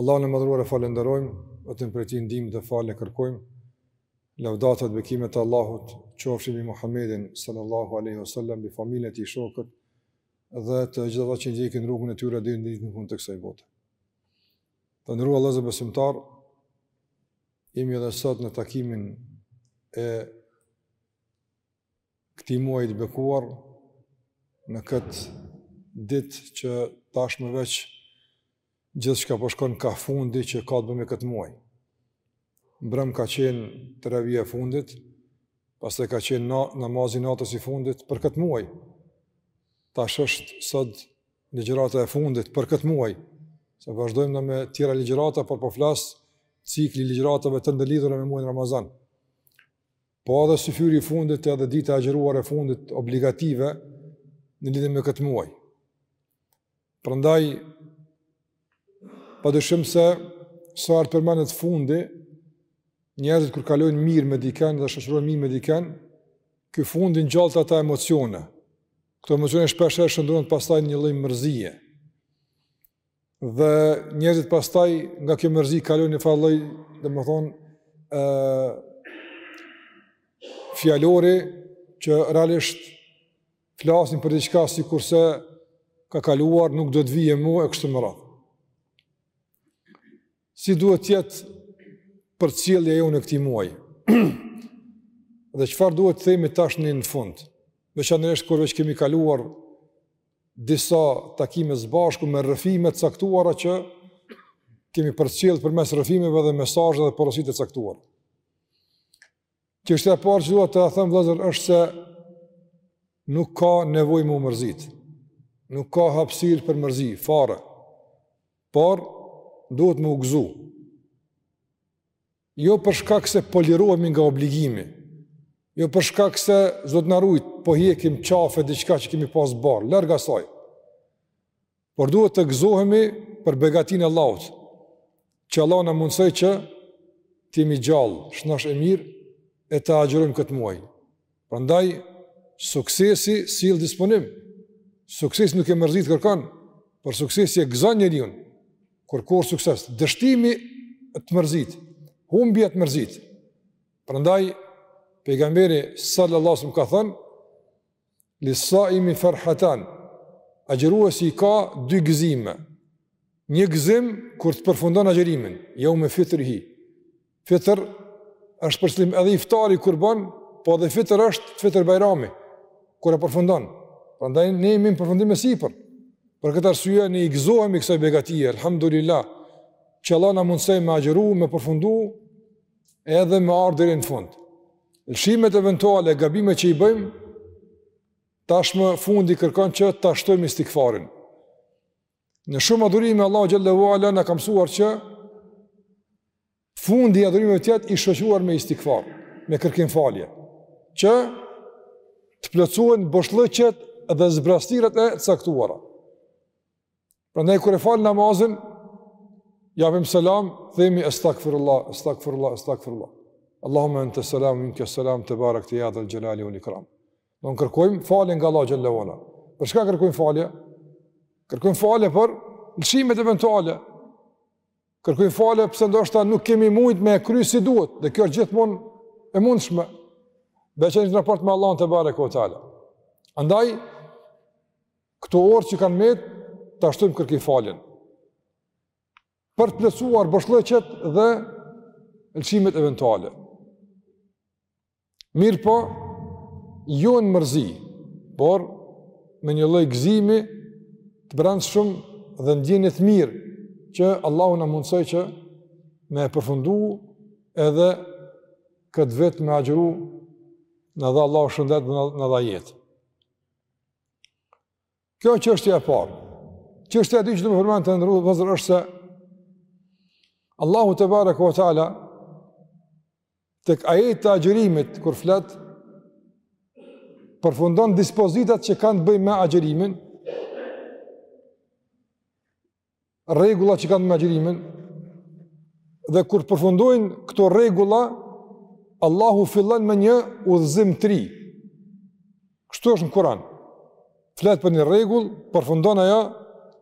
Allahun e Madhëruar e falënderojmë, vetëm prej Tij ndihmë dhe falje kërkojmë. Lavdata dhe bekimet e Allahut qofshin mbi Muhammedin sallallahu alaihi wasallam, mbi familjen e tij, shokët dhe të gjithë ata që ndjekin rrugën e tyre deri në ditën e fundit të kësaj bote. Të nderuar vëllezër besimtarë, jemi edhe sot në takimin e Këtij muaji të bekuar, në këtë ditë që tashmë veç gjithçka po shkon kah fundi që ka të bëjë me këtë muaj. Mbrëmë ka qenë teravia e fundit, pastaj ka qenë na, namazi i natës i fundit për këtë muaj. Tash është sot ligjërata e fundit për këtë muaj, se vazhdojmë ne me tjera ligjërata, por po flas cikli i ligjëratave të ndërlidhura me muajin Ramazan. Po edhe syfyri i fundit edhe dita e agjëruar e fundit obligative në lidhje me këtë muaj. Prandaj padyshim se sa herë të përmendet fundi, njerëzit kur kalojnë mirë me dikën dhe shoqërohen mirë me dikën, ky fundi ngjall ato emocione. Këto emocione shpeshherë shndërrohen pastaj në një lloj mërzie. Dhe njerëzit pastaj nga kjo mërzi kalojnë në njëfarë lloj, domethënë, ë fjalori që realisht flasin për diçka sikurse ka kaluar, nuk do të vijë më e kështu me radhë. Si duhet të jetë përcjellja jonë e këtij muaji? Dhe çfarë duhet të themi tashmë në fund? Veçanërisht kur veç kemi kaluar disa takime së bashku me rrëfime të caktuara që kemi përcjellë përmes rrëfimeve dhe mesazhe dhe porosi të caktuara. Çështja e parë që dua ta them vëllezër është se nuk ka nevojë me u mërzit. Nuk ka hapësirë për mërzi, fare. Por, duhet me u gëzu. Jo për shkak se po lirohemi nga obligimi, jo për shkak se Zot na rujt, po hjekim qafe diçka që kemi pas barrë, larg asaj. Por duhet të gëzohemi për begatinë e Allahut, që Allahu na mundësoi që të jemi gjallë, shnosh e mirë, e ta agjërojmë këtë muaj. Prandaj suksesi sjell disponim. Suksesi nuk e mërzit kërkënd, por suksesi e gëzon njeriun. Kur korr sukses, dështimi të mërzit, humbja të mërzit. Prandaj pejgamberi sallallahu alajhi wasallam ka thënë: "Lis-sa'imi farhatan" Agjëruesi i ka dy gëzime. Një gëzim kur ta përfundon agjërimin, jeume fitrihi. Fitër është për shembull edhe iftari kur bën, po edhe fitër është fitër bajrami, kur e përfundon. Prandaj ne jemi në përfundim e sipër. Për këtë arsye ne i gëzohemi kësaj begatie, alhamdulillah, që Allah na mundsoi me agjëru, me përfundu edhe me ardhë deri në fund. Lëshimet eventuale, gabimet që i bëjmë, tashmë fundi kërkon që ta shtojmë istigfarin. Në shumë adhurime Allahu xhallahu ala na ka mësuar që fundi i adhurimeve të jetë i shoqëruar me istighfar, me kërkim falje, që të plotësohen boshllëqet dhe zbrastirat e caktuara. Prandaj kur e fal namazin, japim selam, themi astaghfirullah, astaghfirullah, astaghfirullah. Allahumma anta salam wa minka salam tabarakta ya dhal jalali wal ikram. Domethënë kërkojmë falje nga Allah xhelle ve ala. Për çka kërkojmë falje? Kërkojmë falje për lëshimet eventuale. Kërkojmë falje për se ndoshta nuk kemi mujt me e kry si duhet. Dhe kjo është gjithmonë e mundshme. Veçan në raport me Allahun tebareke ve teala. Andaj, këto orë që kanë metë, ta shtojmë kërkimfaljen. Për të plotësuar boshllëqet dhe lëshimet eventuale. Mirëpo, jo në mërzi, por me një lloj gëzimi të brendshëm dhe ndjenjë të mirë që Allahu na mundsoi që me e përfundu edhe këtë vit me agjëru na dha Allahu shëndet dhe na dha jetë. Kjo është çështja e parë. Çështja e dytë që du me përmend të nderuar vëllezër është se Allahu tebareke ve teala tek ajetet të agjërimit kur flet përfundon dispozitat që kanë të bëjnë me agjërimin rregulla që kanë të bëjnë me agjërimin dhe kur përfundojnë këto rregulla Allahu fillon me një udhëzim të ri. Kështu është në Kur'an. Flet për një rregull, përfundon ajo,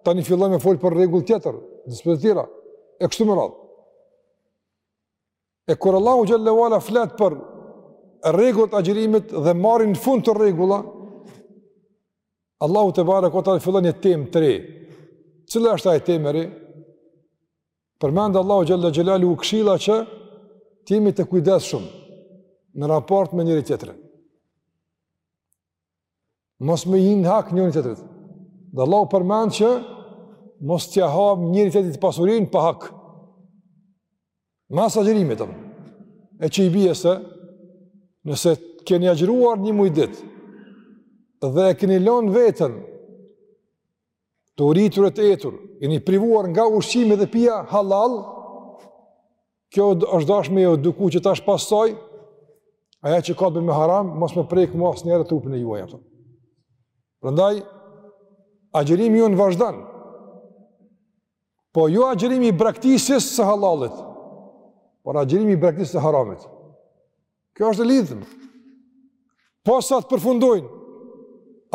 tani fillon me fol për rregull tjetër, dispozita tjera e kështu me radhë. E kur Allahu xhallahu ala flet për rregullat e agjërimit dhe marrin fund këto rregulla, Allahu tebareke ve teala fillon një temë të re. Cila është ajo temë e re? Përmend Allahu xhelle xhelaluhu këshilla që të jemi të kujdesshëm në raport me njëri tjetrin. Mos me i hi në hak njëri tjetrit. Dhe Allahu përmend që mos t'ia ham njëri tjetrit pasurinë pa hak. Mas agjërimit, e që i bje se, nëse keni agjëruar një muj ditë, dhe e keni lënë veten, të uritur e të etur, jeni privuar nga ushqimi dhe pija halal, kjo është dashje me ju duk që tash pasaj, ajo që ka të bëjë me haram, mos me prek më asnjëherë trupin e juaj, atëherë. Prandaj, agjërimi jonë vazhdon, po jo agjërimi i braktisjes së halalit, por agjërimi i braktisjes së haramit. Kjo është e lidhme. Posa të përfundojnë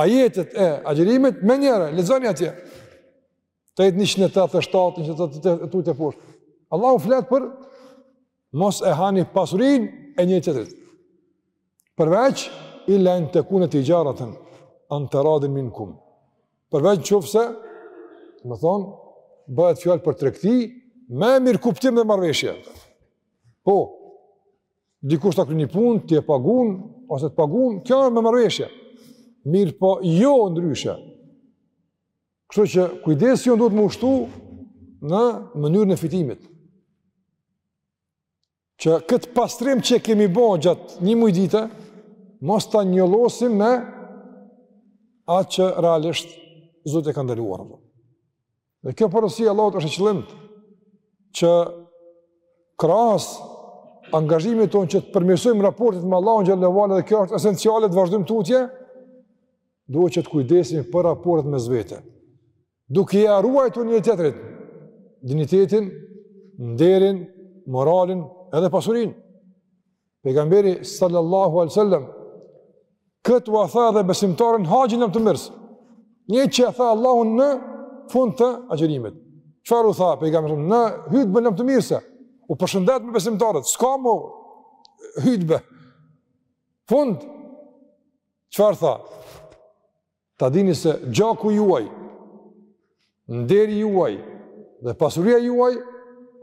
ajetet e agjërimit, menjëherë, lexoni atje. Te ajeti 187, 187, tutje poshtë. Allahu flet për mos e hani pasurinë e njëri-tjetrit. Përveç, illa en tekune tixhareten an teradin minkum. Përveç në qoftë se, me thënë, bëhet fjalë për tregti, me mirëkuptim dhe marrëveshje. Po, dikush ta kry një punë, ti e pagun, ose të pagun, kjo është me marrëveshje. Mirëpo, jo ndryshe. Kështu që kujdesi jonë duhet me u shtu në mënyrën e fitimit. Që këtë pastrim që e kemi bo gjatë një muji dite, mos ta njollosim me atë që realisht Zoti e ka ndaluar. Dhe kjo porosi e Allahut është e qëllimtë që krahas angazhimit tonë që të përmirësojmë raportet me Allahun xhele ve ala dhe kjo është esenciale të vazhdojmë tutje, duhet që të kujdesemi për raportet mes vete. Duke ia ruajtur njëri-tjetrit dinjitetin, nderin, moralin edhe pasurinë. Pejgamberi sallallahu alaihi wasallam këtë ua tha edhe besimtarëve n'Haxhin Lamtumirës. Njëjtë që ua tha Allahu në fund të agjërimit. Çfarë u tha pejgamberi në hutben lamtumirëse? U përshëndet me besimtarët, s'ka më hutbë. Fund. Çfarë tha? Ta dini se gjaku juaj, nderi juaj dhe pasuria juaj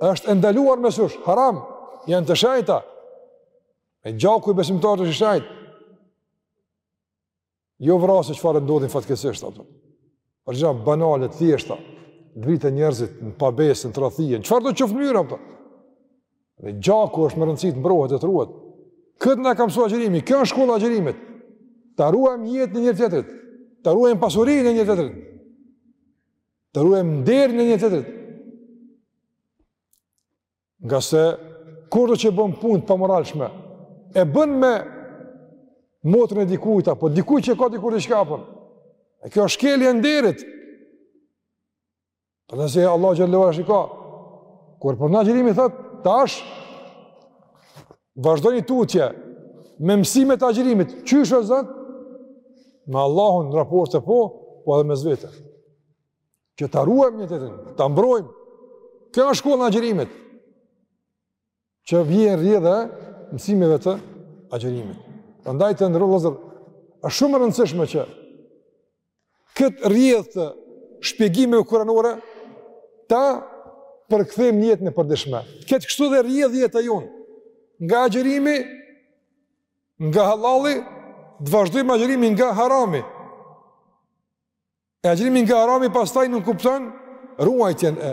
është e ndaluar mes jush, haram, janë të shenjta. E gjaku i besimtarit është i shenjtë. Jo vrasje çfarë ndodhin fatkeqësisht, ato. Për gjëra banale, të thjeshta, vriten njerëzit, në pabesë, në tradhti, në çfarëdo qoftë mënyre, ato. Dhe gjaku është me rëndësi të mbrohet dhe të ruhet. Këtë na ka mësu agjërimi, kjo është shkolla e agjërimit. Ta ruajmë jetën e njëri-tjetrit, ta ruajmë pasurinë e njëri-tjetrit, ta ruajmë nderin e njëri-tjetrit. Ngase, kurdo që bën punë të pamoralshme, e bën me motrën e dikujta, po dikuj që ka dikur të shkapën. E kjo është shkelje e nderit. Për dhe se Allahu Xhelle ve ala është i ka. Kur për agjërimin thot, tash, vazhdoni tutje, me mësimet e agjërimit, qysh është zëtë, me Allahun në raport të po, po edhe mes vete. Që ta ruajmë njëri tjetrin ta mbrojmë, kjo është shkolla e agjërimit. Që vjen rrjedha e mësimeve të agjërimit. Prandaj të nderuar vëllezër, është shumë e rëndësishme që këtë rrjedhë të shpjegimeve kuranore ta përkthejmë në jetën e përditshme. Të ketë kështu dhe rrjedhë jeta jonë. Nga agjërimi nga hallalli të vazhdojmë agjërimin nga harami. E agjërimi nga harami pastaj nënkupton ruajtjen e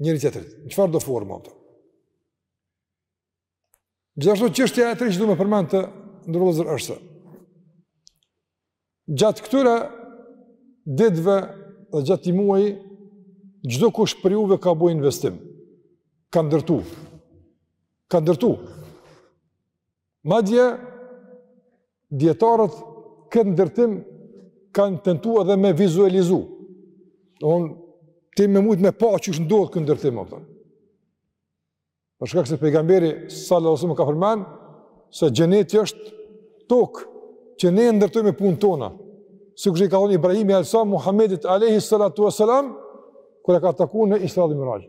njëri tjetrit. Në çfarëdo forme, a kupton? Gjithashtu çështja e tretë që du me përmend të nderuar vëllezër është se. Gjatë këtyre ditëve dhe gjatë këtij muaji, çdokush prej juve ka bo investim. Ka ndërtu. Ka ndërtu. Madje, dijetarët këtë ndërtim kanë tentu edhe me vizualizu. Domethonë, ti me mujtë me pa qysh ndodh ky ndërtim, a kupton. Për shkak se pejgamberi, salallahu alejhi ve selem ka përmend, se xheneti është tokë që ne ndërtojmë me punët tona. Sikurse i ka thonë Ibrahimi alejhi selam, Muhammedit alejhi salatu ve selam, kur e ka taku në Isra dhe Miraxh.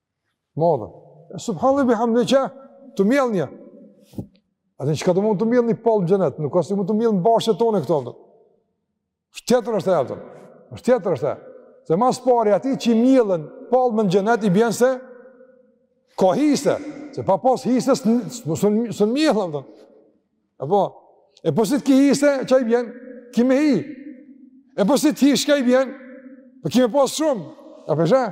Madje. Subhanallahi ve bihamdihi që të mjell një. A dhe që ka të mund të mjell një palmë në xhenet, nuk ka si mund të mjell në bashçe tonë e këto dhe. Çështje tjetër është e e përë. Çështje tjetër është e. Dhe mas pari ati që i mjellën palme në xhenet i bjen se ka hise. Se pa pas hise së në mjellën dhe. E po, e po si të ki hise çka i bjen, ki me hi. E po si të hish çka i bjen, po ki me pas shumë. E po shë,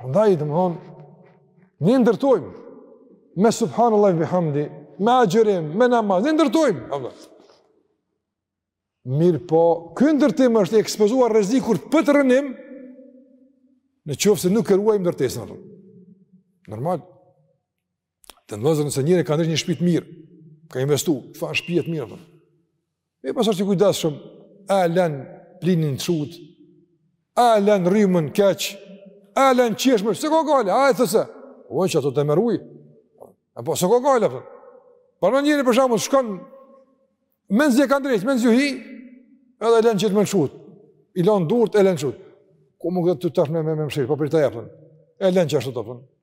Prandaj, domethonë, ne ndërtojmë, me subhanallahi ve bihamdihi, me agjërim, me namaz, ne ndërtojmë, Allah. Mirëpo, ky ndërtim është i ekspozuar rrezikut për rrënim, në qoftë se nuk e ruajmë ndërtesën, Allah. Normal. Të nderuar vëllezër nëse njeri ka ndreq një shpi t'mirë, ka investu, çfarë shpie t'mirë, për. e pas është i pakujdesshëm, e len plinin të shut, e len rrymën keq, e len çeshmen, s'e ka gajle, a e thëse, o që ato të meruj, e po s'e ka gajle, për. Për një njeri për shembull, shkon, mezi e ka ndreq, mezi u hi, edhe len çeshmen shut, i len dyrt, e len shut, ku më këtë të tërë me më mëshirë, po për i të jepën, e len që ashtu të përën,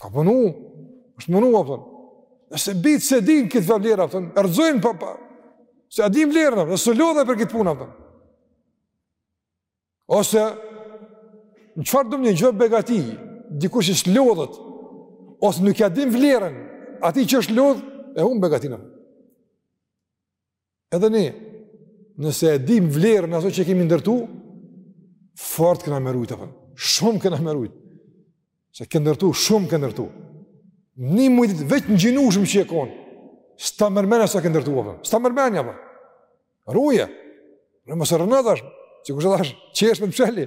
Ka punu, është munu, apëton. Nëse bijtë s'e dinë këtë far vlere, apëton, e rrëzojnë pa, pa. S'ja dinë vlerën, apëton, se s'u lodhën për këtë punë, apëton. Ose, në çfarëdo një gjë begati, dikush që s'lodhet, ose nuk ja din vlerën, atij që është lodhë, e humb begatinë, apëton. Edhe ne, nëse e dim vlerën e asaj që kemi ndërtu, fort kena me rujtë, apër. shumë kena me rujtë, se ke ndërtu, shumë ke ndërtu, një muj ditë veç ngjinushëm që je konë, s'ta merr menja sa ke ndërtu, apër. s'ta mërmena, apër. ruje, mos e rrëno tash, që kështë dhash, që eshtë në pëshelli,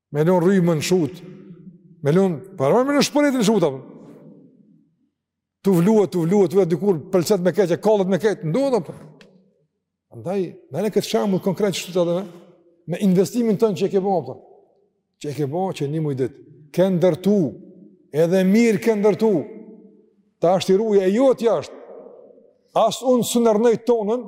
Me lënë rrymën lëshutë, me lënë, për arme shporetin lëshutë, apë. Tu vluat, tu vluat, tu vluat, dikur pëlcet me keqe, kallet me keqe, ndodhë, apë. Andaj, merre këtë shembull konkret që të me, me investimin ton që e ke bo, apë. Që e ke bo, qe një muj ditë. Ke ndërtu, edhe mirë ke ndërtu. Tash ti ruje, e jotja asht. As unë s'un ta rrënoj tonën,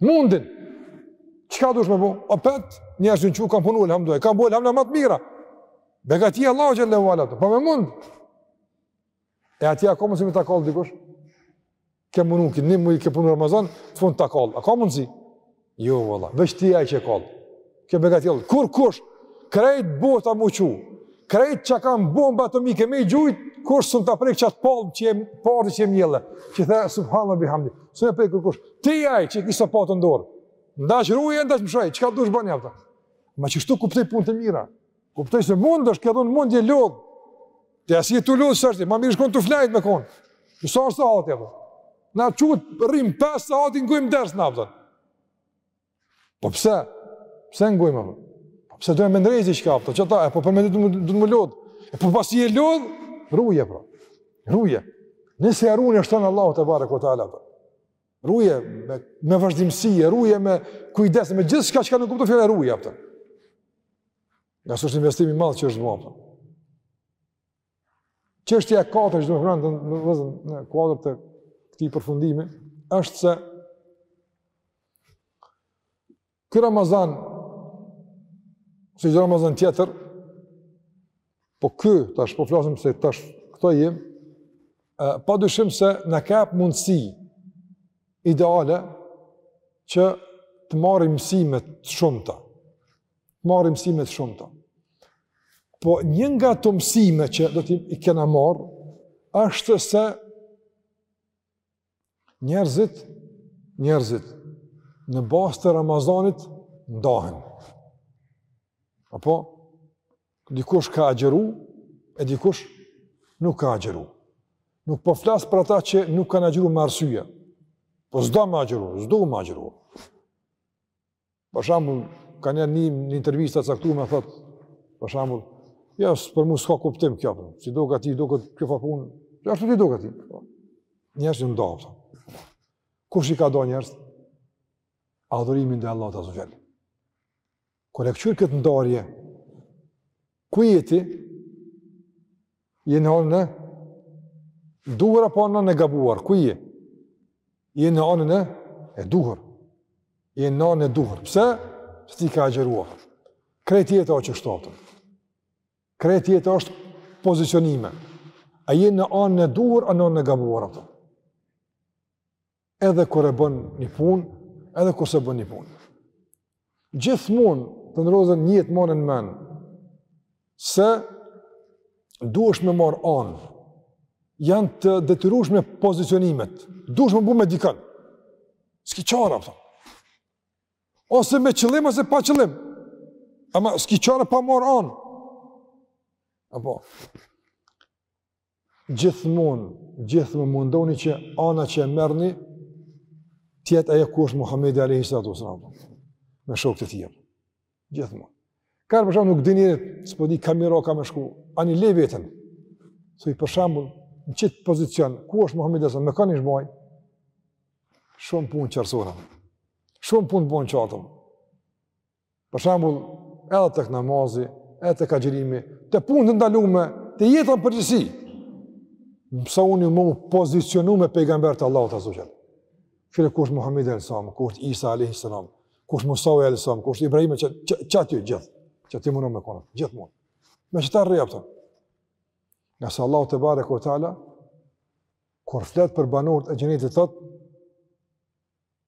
Mundin. Çka dush me bo? Opet, njerëz që kanë punuar alhamdulillah, kanë bërë alhamdulillah më të mira. Begati Allahu xhelle ue ala. Po me mund. E atje a ka me ta kall dikush? Ke munu një muj, ke punuar Ramazan, n'fund ta kall. A ka mundsi? Jo valla, veç ti je ai që e kall. Kjo begatjellë, kurrkush, krejt bota m'u çu, krejt çka kanë bomba atomike me i gjujt, kush s'un ta prekë qatë palmë që jem partë që jem njëllë, që the, subhanallah ue bihamdihi, s'un e prek kurrkush, ti je ai që e ki sëpatën n'dorë, n'daç ruje, n'daç mëshoj, çka të dush bon jafta? Ma qështu kuptoj punët e mira, kuptoj se mund është, këtu në mund je lodhë, ti masi je tu lodhë sërti, ma mirë shkon të flajtë me konë, që sa është sahati, na qëtë rrimë 5 sahat ngojmë ders në Po pse? Pse ngojmë apo? Po pse do me ndreq diçka apo? Ço ta, po për mendim duhet m'u lodh. E po pasi je lodh, ruje pra. Ruje. Nëse e run shton Allahu tebareke ue teala. Ruje me me vazhdimsi, ruje me kujdes me gjithçka që nënkupton fjala ruje apo. Se asht investim i madh që është bërë. Çështja e katërt që do të rëndë në vëzën në kuadër të këtij përfundimi është se ky Ramazan si çdo Ramazan tjetër po ky tash po flasim se tash këtu jemi pa dyshim se na jep mundësi ideale që të marrim mësime të shumta Marrim mësime të shumta. Po një nga ato mësime që do t'i kena marr është se njerëzit, njerëzit në bazë të Ramazanit ndahen. Apo dikush ka agjëru e dikush nuk ka agjëru. Nuk po flas për ata që nuk kanë agjëru me arsye. Po s'do me agjëru, s'do me agjëru. Për shembull, kanë një një, një intervistë të caktuar më thot, për shembull, ja jo, për mua s'ka kuptim kjo apo. Si do gati, do këtë kjo fapun. Ja ashtu ti do gati. Njerëz që ndodh. Kush i ka da njerëz? Adhurimi ndaj Allahut azze ve xhel. Kur e kqyr këtë ndarje, Ku je ti? Je në anën e duhur apo në anën e gabuar? Ku je? Je në anën e? E duhur. Je në anën e duhur. Pse? Se ti ke agjëruar. Krejt jeta o qështu, a kupton. Krejt jeta është pozicionime. A je në anën e duhur, a në anën e gabuar? A kupton? edhe kur e bën një punë, edhe kur s'e bën një punë. Gjithmonë të ndrozën një jetë marrë në men, se duhesh me marrë anë, janë të detyrueshme pozicionimet, duhesh me bu me dikën, s'ki qare, a kupton. ose me qëllim, ose pa qëllim, ama s'ki qare pa marrë anë, apo, gjithmonë, gjithmonë mundoni që ana që e merrni të jetë ajo ku është Muhamedi alayhi salatu wasallam. Me shokët e tij. Gjithmonë. Kur për shembull nuk dini, s'po di kah me ra, kah me shku, ani le veten. Thuaj për shembull, në qit pozicion, ku është Muhamedi alayhi salatu wasallam, me kanë shmoj. Shumë punë qartsohen. Shumë punë bohen t'qarta. Për shembull, edhe tek namazi, edhe tek agjërimi, te punët e ndaluara, te jeta në përgjithësi. Mësohuni me u pozicionu me pejgamberët e Allahut azze ve xhel. Fillë ku është Muhammed alayhi salam, ku është Isa alayhi salam, ku është Musa alayhi salam, ku është Ibrahimi, qaty gjithë, qaty mundohu me konë, gjithmonë. Me qëta rri, a kupton? Ngase Allahu tebareke ve teala kur flet për banorët e xhenetit thotë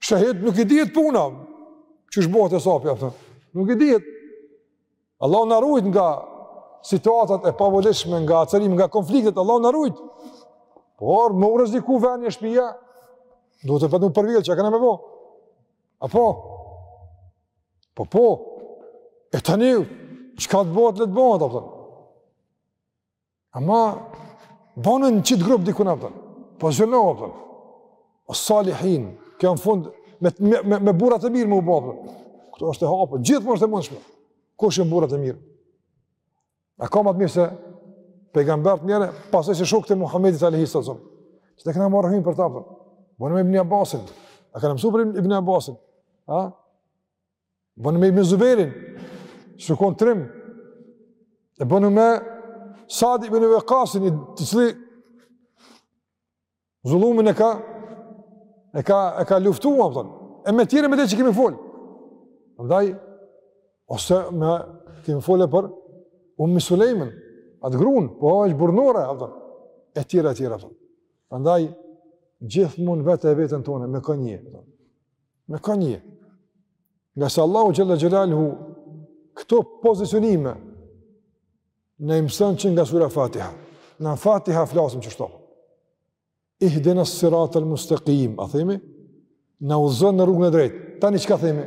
Shahid nuk i dihet puna, qysh bëhet e sapja, a kupton. nuk i dihet. Allah na rujt nga situatat e pavolitshme, nga acarime, nga konfliktet, Allah na rujt. Por, me u rreziku veni e shpija, duhet vetë me u përvjel, çka kena me bo. A po? Po, po. E tani, çka të bëhet, le të bëhet, a kupton. Ama, bon në qit grup dikun, a kupton, po inshallah, a kupton, ve salihin, kjo në fund, me, me, me, me burrat e mirë me u bo, kjo është e hapun, gjithmonë është e mundshme, kush janë burrat e mirë? A ka më të mirë se pejgambert njëherë, pastaj se shokët e Muhammedit a.s. Që t'kena më rëhim për ta, a kupton, bon me Ibn Abbasin, a kena mësu për Ibn Abbasin, a? Bon me Ibn Zubejrin, se u kon trim, e bon me Sad Ibn Vekasin, i cili zullumin e ka, e ka, e ka luftu, a kupton, e me tjerë me ta që kemi folë. Ndaj, ose me kemi folë edhe për Ummu Sulejmen, atë grun, po është burrnore, a kupton, e tjere, e tjere, a kupton. Ndaj, gjithmonë vete veten tane, me kon je, a kupton. Me kon je. Ngase Allahu xhel-le xhelaluhu, këto pozicionime, na i mëson që nga sura Fatiha. Në Fatiha flasim qështu. Ihdina siratal mustekim, a themi? Na udhëzo në rrugën e drejtë. Tani çka themi?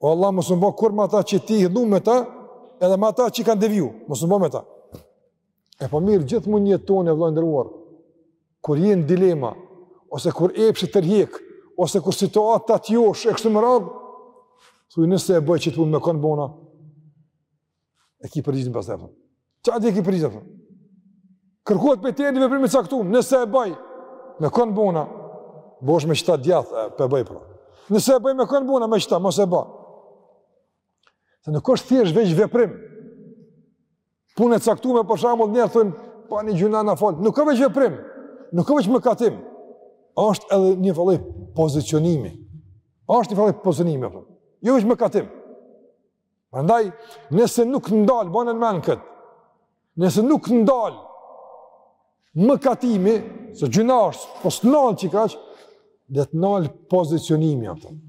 O Allah, mos më bë kurrë me ata që ti u hidhnu me ta, edhe me ata që kanë deviju, mos më bë me ta. E po mirë, gjithmonë n'jetë tane, o vëlla i nderuar. Kur je në dilema ose kur epshi të tërhek, ose kur situata të josh e kështu me radhë, thuaj nëse e bëj qit punë me kon bona. E ki përgjigjen pastër, po. Qartë e ki përgjigjen apo? Kërkohet prej teje ni veprim i caktuar, nëse e bëj me kon bona, bosh me qita djath e pe bëj pra. Nëse e bëj me kon bona, me qita mos e bë. Se nuk është thjesht veç veprim. Punë e caktuar për shembull njerëzit thonë bo një gjynah na fal. Nuk ka veç veprim. Nuk ka veç mëkatim. Është edhe një lloj pozicionimi. Është një lloj pozicionimi apo. Jo veç mëkatim. Prandaj, nëse nuk ndal, mbaje n'mend kët. Nëse nuk ndal mëkatimi, se gjynah është, po s'nal qikaq, le të t'nal pozicionimi, a kupton.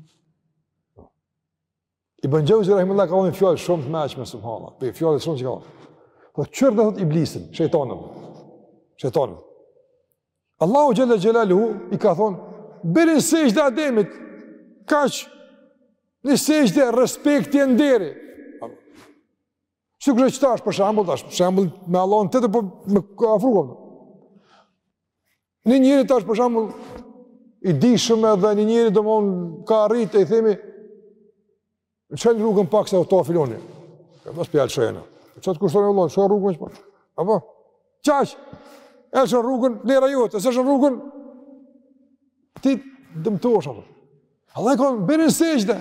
Ibn Xhevzi rahimehullah ka ni fjalë shumë të meçme, subhanallah, prej fjalëve shumë që ka ai. Po kqyre, thot, iblisin, shejtanin, shejtanin. Allahu xhel-le xhelaluhu i ka thonë, bëri ni sexhde Ademit, kaq, ni sexhde respekti e nderi. Sikur tash për shembull, tash për shembull me Allah në të të për po, me afrukom. Një njeri tash për shembull i dijshëm edhe një njeri domethënë ka arritë e i themi, Çon rrugën pak se u to filoni. Ka mos pjal shojena. Ço të kushton vëllai, çon rrugën çfarë? Apo. Çaj. E çon rrugën, lera jote, të çon rrugën. Ti dëmtosh apo. Allah ka bën sejdë.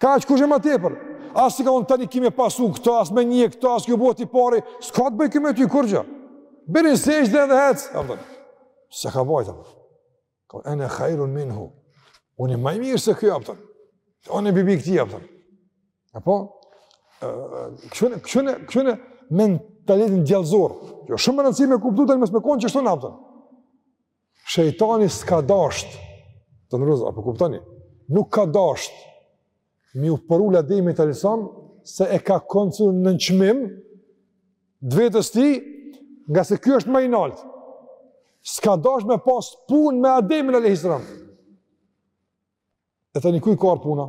Ka atë kush e më tepër. As si ka unë tani kimë pasu këto, as më një këto, as ju bëti parë, s'ka të bëj këtu me ty kurrë. Bën sejdë dhe ec, apo. Sa ka vajta. Po ene hajrun minhu. Unë ma i mirë se ky apo. Unë mbi këtij apo. Apo kqyre mentalitetin djallëzor. Shumë rëndësi me kuptu tani mos me kon çështja apo. Shejtani s'ka dasht. Do të thotë apo kuptoni? Nuk ka dasht Me iu përul Ademit alejhi selam, se e ka konsideru nënçmim të vetes tij, ngase ky është ma i naltë. S'ka dasht me pas punë me Ademin alejhi selam. E tani ku i ka ardh puna?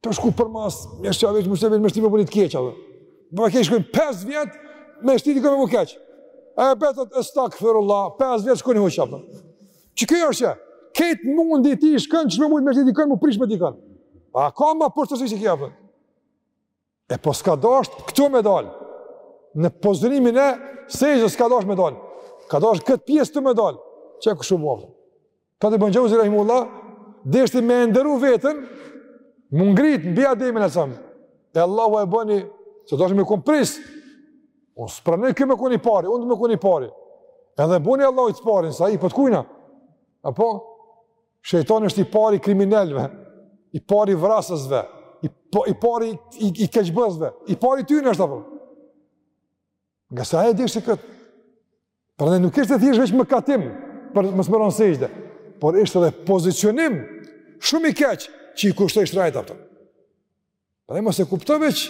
Me shku përmas, me shqa veç musevin, me shti me bu një t'keqe, dhe. Me shku 5 vjet, me shti dikon me bu keq. E betët, estagfirullah, 5 vjet shkojnë huq, dhe. Që kjo është që, krejt mundi t'i shkon, që me mund me shti dikon, m'u prish me dikon. A ka ma poshtërsi se kjo, dhe. E po s'ka dasht, këtu me dal. Në pozicionin e, se i zë s'ka dasht me dal. Ka dasht këtë pjesë të me dal. Që e kështu bërë. Tha Ibn Xheuzi rahimehullah, deshti me e nderu veten, m'u ngrit mbi Ademin alejhi selam, e Allahu e bëni, se deshti me kënë prijës, unë s'e pranoj me kënë i pari, unë du me kënë i pari, edhe bëni Allahu të parin, po i kujna, apo, shejtani është i pari i kriminelëve, i pari i vrasësve, i, po, i pari i, i, i keqbërësve, i pari i tyne është, apo, ngase e deshti këtë, Prandaj nuk ishte thjesht veç mëkatim për mosbërje sexhde, por ishte edhe pozicionim shumë i keq që i kushtoi shtrenjt ato. Prandaj mos e kupto veç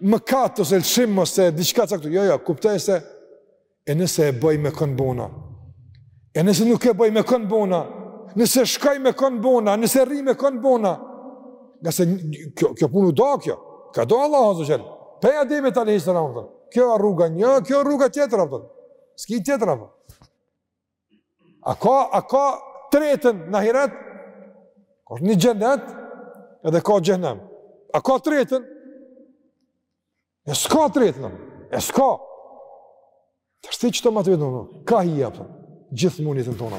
mëkat ose lëshim ose diçka caktuar. Jo, jo, kuptoj se nëse e bëj me kon po e bëj. E nëse nuk e bëj me kon po e bëj, nëse shkoj me kon bona, nëse rri me kon bona. Ngase kjo kjo punë do kjo. Kah do Allahu azze ue xhel. Po ja e dimë tani historinë. Kjo është rruga një, kjo është rruga tjetër apo? S'ki tjetër apo? A ka a ka tretën në ahiret? Ka një xhenet edhe ka xhehenem. A ka tretën? E s'ka tretën. Ja s'ka. Të shti që të matë veten, ka hi jepë, gjithë mundit në tonë.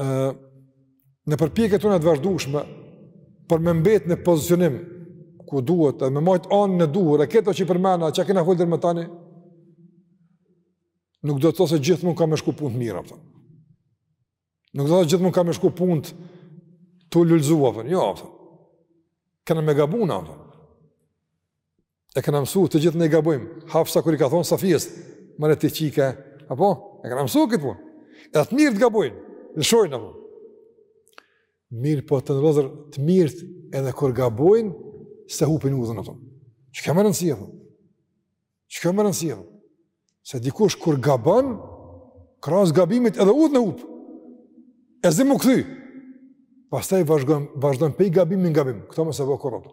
ë në përpjekjet tona të vazhdueshme për me mbet në pozicionim ku duhet edhe me majtë anën e duhur e këto që i përmena çka kena folë deri më tani nuk do të tho se gjithmonë ka me shku punë të mira apo. nuk do të tho se gjithmonë ka me shku punët tu lulzu apo. jo apo. kena me gabu na apo. E kena mësu, të gjithë ne i gabojmë. Hafsa kur i ka thonë Safijes, mori ti çike, apo? E kena mësu këtë punë. Edhe të mirët gabojnë, lëshojnë, apo? Mirëpo njerëzit të mirët edhe kur gabojnë, s'e hupin udhën, apo? Që ka më rëndësi, apo? Që ka më rëndësi, apo? Se dikush kur gabon, krahas gabimit edhe udhën e hup. E s'di m'u kthy. Pastaj vazhdon, vazhdon pej gabimi n'gabim. Këta më se vë korrupë.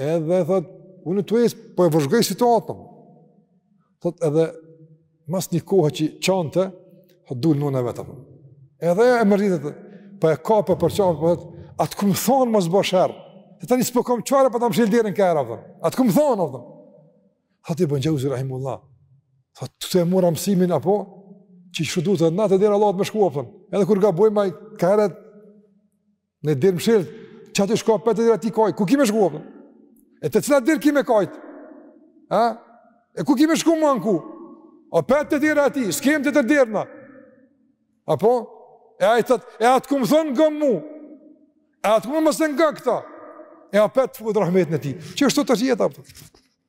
Edhe thot, unë tu ecë, po e vëzhgoj situatën. Thot edhe, mas një kohe që qante, thot, dul nëna e vet. Edhe e merr, thot, po e kap për qafe, po thot, a të kom thonë mos bo sherr. Dhe tani s'po kam çare, po ta mshili derën ka herë, thot. A të kom thonë, thot. Thot Ibn Xheuzi, rahimehullah. Thot, aty e mora mësimin, apo, qishtu duhet na te dera e Allahut me shku, thot. Edhe kur gabojmë, kur të, Na derën mshelë, qaty shko prap te dera e tij kajtë, ku ki me shku apo? E te cila derë ki me kajtë? A? E ku ki me shku më në ku? O prap te dera e tij, s'kem tjetër derë na. Apo? E ai thotë, e a të kom thënë ngo mu, e a të kom mësu nga këta, e prap të fut n'rahmetin e tij. Që është të të gjithë, apo?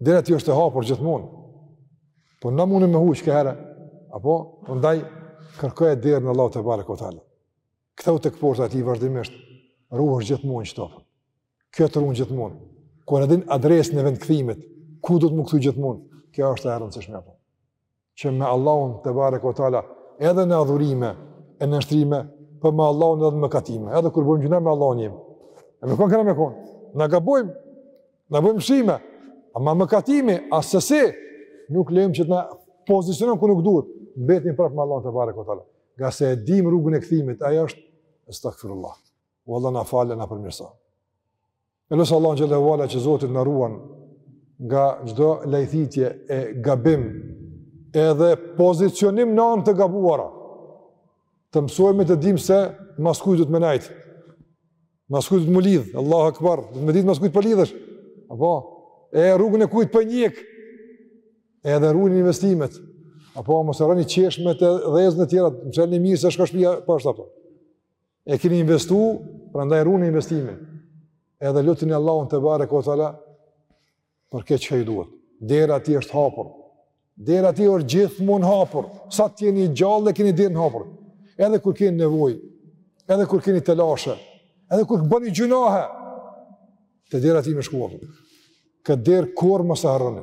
Dera e tij është e hapur gjithmonë. Po na mundemi huq ka herë, apo prandaj kërkoje derën e Allahut tebareke ue teala. Kthehu tek porta e tij vazhdimisht ruhesh gjithmonë qëto. Kjo të ruan gjithmonë. Kur e din adresën e vendkthimit, ku duhet me u kthy gjithmonë? Kjo është e rëndësishme apo. që me Allahun tebareke ue teala edhe në adhurime e në nënshtrime por me Allahun edhe në mëkatime edhe kur bëjmë gjynah me Allahun jemi me konë kena me konë ne gabojmë ne bëjmë lëshime ama mëkatimi assesi nuk lejmë që të na pozicionon ku nuk duhet mbetim prap me Allahun tebareke ue teala ngase e dim rrugën e kthimit ajo është estagfirullah o Allah na fal na përmirëso E lus Allahun xhele ve ala që Zoti t'na ruan nga çdo lajthitje e gabim edhe pozicionim në anë të gabuara. Të mësojmë e të dimë se mas kujt duhet me najtë. Mas kujt duhet me u lidhë, Allahu ekber, duhet me ditë mas kujt po lidhesh. Apo, e rrugën e kujt po e njek, edhe rrugën investimet. Apo, mos e rrëni qeshme të dhezën e tjera, mësojme një mirë se shka shpija, pa po, është apo. E keni investu, prandaj rune investimin, edhe luteni Allahun tebareke ve teala, për këtë që i duhet. Dera e tij është hapur, dera e tij është gjithmonë hapur, sa të jeni gjallë e keni derën hapur, edhe kur keni nevojë, edhe kur keni telashe, edhe kur të bëni gjynahe, te dera e tij me shku. Këtë derë kurrë mos e harroni.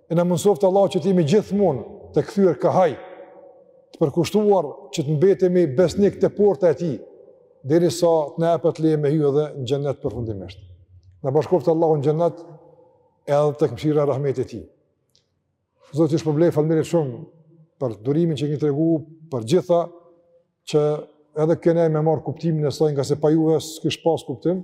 E na mundësoftë Allahu që t'jemi gjithmonë të kthyer kah ai, të përkushtuar që të mbetemi besnikë te porta e tij, derisa të na jepet leje me hy edhe në xhennet përfundimisht. Na bashkoftë Allahu në xhennet edhe te mëshira, rahmeti i tij. Zoti ju shpërbleftë, faleminderit shumë për durimin që keni tregu, për gjithçka që edhe kjo e merr kuptimin e saj ngase pa juve s'kish pas kuptim,